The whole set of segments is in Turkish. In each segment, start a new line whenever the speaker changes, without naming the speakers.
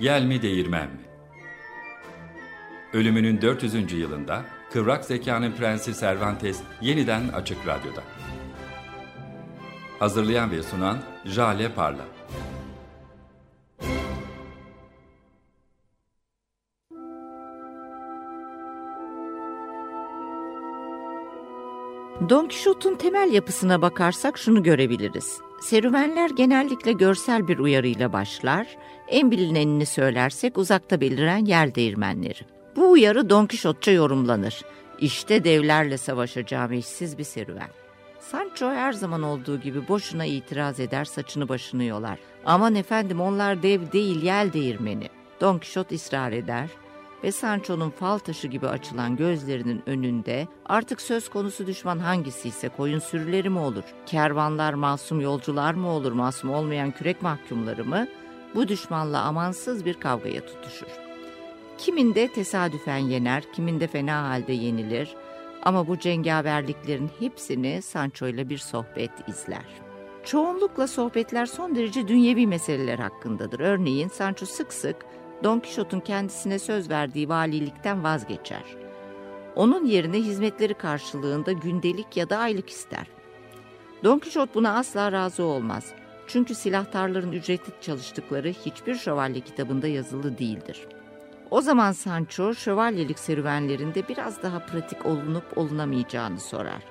Yel mi değirmen mi? Ölümünün 400. yılında Kıvrak Zekanın Prensi Cervantes yeniden Açık Radyo'da. Hazırlayan ve sunan Jale Parla.
Don Quixote'un temel yapısına bakarsak şunu görebiliriz. Serüvenler genellikle görsel bir uyarıyla başlar. En bilinenini söylersek uzakta beliren yer değirmenleri. Bu uyarı Don Quixote'ça yorumlanır. İşte devlerle savaşacağım eşsiz bir serüven. Sancho her zaman olduğu gibi boşuna itiraz eder, saçını başını yolar. Aman efendim onlar dev değil, yel değirmeni. Don Quixote ısrar eder ve Sancho'nun fal taşı gibi açılan gözlerinin önünde artık söz konusu düşman hangisi ise koyun sürüleri mi olur, kervanlar masum yolcular mı olur, masum olmayan kürek mahkumları mı, bu düşmanla amansız bir kavgaya tutuşur. Kiminde tesadüfen yener, kiminde fena halde yenilir ama bu cengaverliklerin hepsini Sancho ile bir sohbet izler. Çoğunlukla sohbetler son derece dünyevi meseleler hakkındadır. Örneğin Sancho sık sık Don Quixote'un kendisine söz verdiği valilikten vazgeçer. Onun yerine hizmetleri karşılığında gündelik ya da aylık ister. Don Quixote buna asla razı olmaz. Çünkü silahtarların ücretli çalıştıkları hiçbir şövalye kitabında yazılı değildir. O zaman Sancho şövalyelik serüvenlerinde biraz daha pratik olunup olunamayacağını sorar.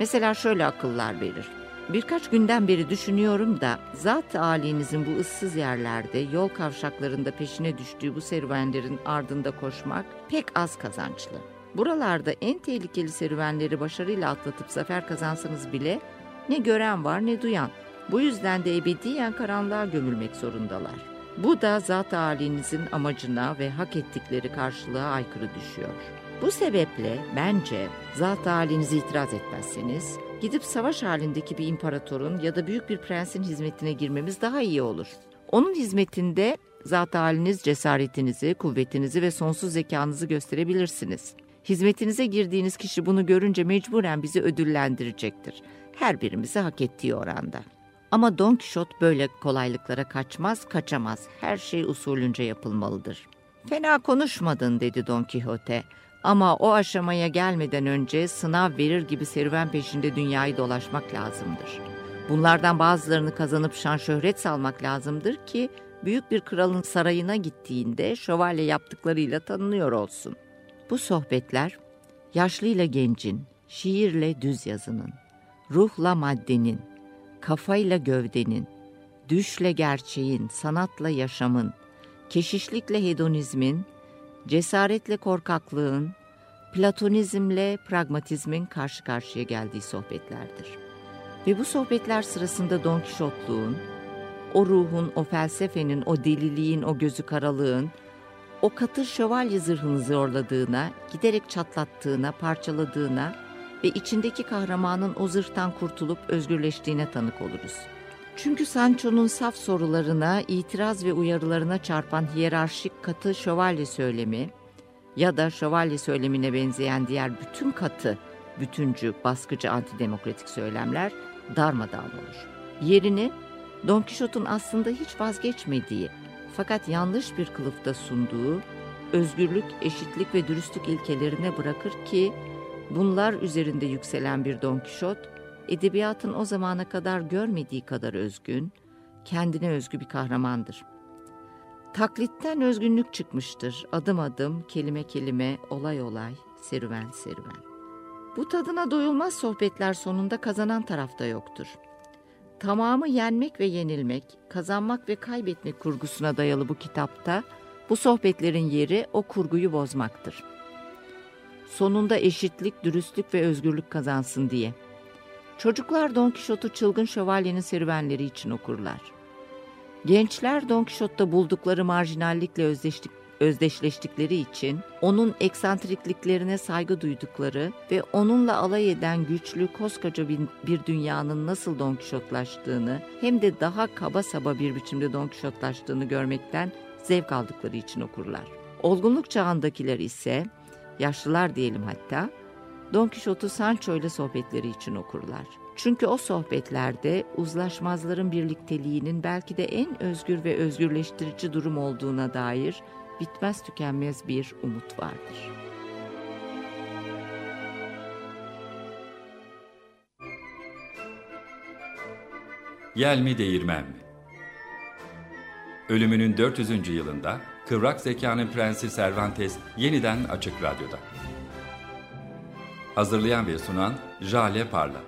Mesela şöyle akıllar verir. Birkaç günden beri düşünüyorum da zat halinizin bu ıssız yerlerde yol kavşaklarında peşine düştüğü bu serüvenlerin ardında koşmak pek az kazançlı. Buralarda en tehlikeli serüvenleri başarıyla atlatıp zafer kazansanız bile ne gören var ne duyan. Bu yüzden de ebediyen karanlığa gömülmek zorundalar. Bu da zat halinizin amacına ve hak ettikleri karşılığa aykırı düşüyor. Bu sebeple bence zat halinize itiraz etmezseniz gidip savaş halindeki bir imparatorun ya da büyük bir prensin hizmetine girmemiz daha iyi olur. Onun hizmetinde zat haliniz cesaretinizi, kuvvetinizi ve sonsuz zekanızı gösterebilirsiniz. Hizmetinize girdiğiniz kişi bunu görünce mecburen bizi ödüllendirecektir. Her birimizi hak ettiği oranda. Ama Don Quixote böyle kolaylıklara kaçmaz, kaçamaz. Her şey usulünce yapılmalıdır. Fena konuşmadın dedi Don Quixote. Ama o aşamaya gelmeden önce sınav verir gibi serüven peşinde dünyayı dolaşmak lazımdır. Bunlardan bazılarını kazanıp şan şöhret salmak lazımdır ki büyük bir kralın sarayına gittiğinde şövalye yaptıklarıyla tanınıyor olsun. Bu sohbetler yaşlıyla gencin, şiirle düz yazının, ruhla maddenin, kafayla gövdenin, düşle gerçeğin, sanatla yaşamın, keşişlikle hedonizmin, cesaretle korkaklığın, platonizmle pragmatizmin karşı karşıya geldiği sohbetlerdir. Ve bu sohbetler sırasında Don Kişotluğun, o ruhun, o felsefenin, o deliliğin, o gözü karalığın, o katır şövalye zırhını zorladığına, giderek çatlattığına, parçaladığına ve içindeki kahramanın o zırhtan kurtulup özgürleştiğine tanık oluruz. Çünkü Sancho'nun saf sorularına, itiraz ve uyarılarına çarpan hiyerarşik katı şövalye söylemi ya da şövalye söylemine benzeyen diğer bütün katı, bütüncü, baskıcı antidemokratik söylemler darmadağın olur. Yerini Don Quixote'un aslında hiç vazgeçmediği fakat yanlış bir kılıfta sunduğu özgürlük, eşitlik ve dürüstlük ilkelerine bırakır ki bunlar üzerinde yükselen bir Don Quixote edebiyatın o zamana kadar görmediği kadar özgün, kendine özgü bir kahramandır. Taklitten özgünlük çıkmıştır. Adım adım, kelime kelime, olay olay, serüven serüven. Bu tadına doyulmaz sohbetler sonunda kazanan tarafta yoktur. Tamamı yenmek ve yenilmek, kazanmak ve kaybetmek kurgusuna dayalı bu kitapta bu sohbetlerin yeri o kurguyu bozmaktır. Sonunda eşitlik, dürüstlük ve özgürlük kazansın diye. Çocuklar Don Kişot'u çılgın şövalyenin serüvenleri için okurlar. Gençler Don Kişot'ta buldukları marjinallikle özdeşlik, özdeşleştikleri için onun eksantrikliklerine saygı duydukları ve onunla alay eden güçlü koskoca bir, bir dünyanın nasıl Don Kişotlaştığını hem de daha kaba saba bir biçimde Don Kişotlaştığını görmekten zevk aldıkları için okurlar. Olgunluk çağındakiler ise, yaşlılar diyelim hatta, Don Quixote'u Sancho ile sohbetleri için okurlar. Çünkü o sohbetlerde uzlaşmazların birlikteliğinin belki de en özgür ve özgürleştirici durum olduğuna dair bitmez tükenmez bir umut vardır.
Yel mi değirmen mi? Ölümünün 400. yılında kıvrak zekanın prensi Cervantes yeniden Açık Radyo'da. Hazırlayan ve sunan Jale Parla.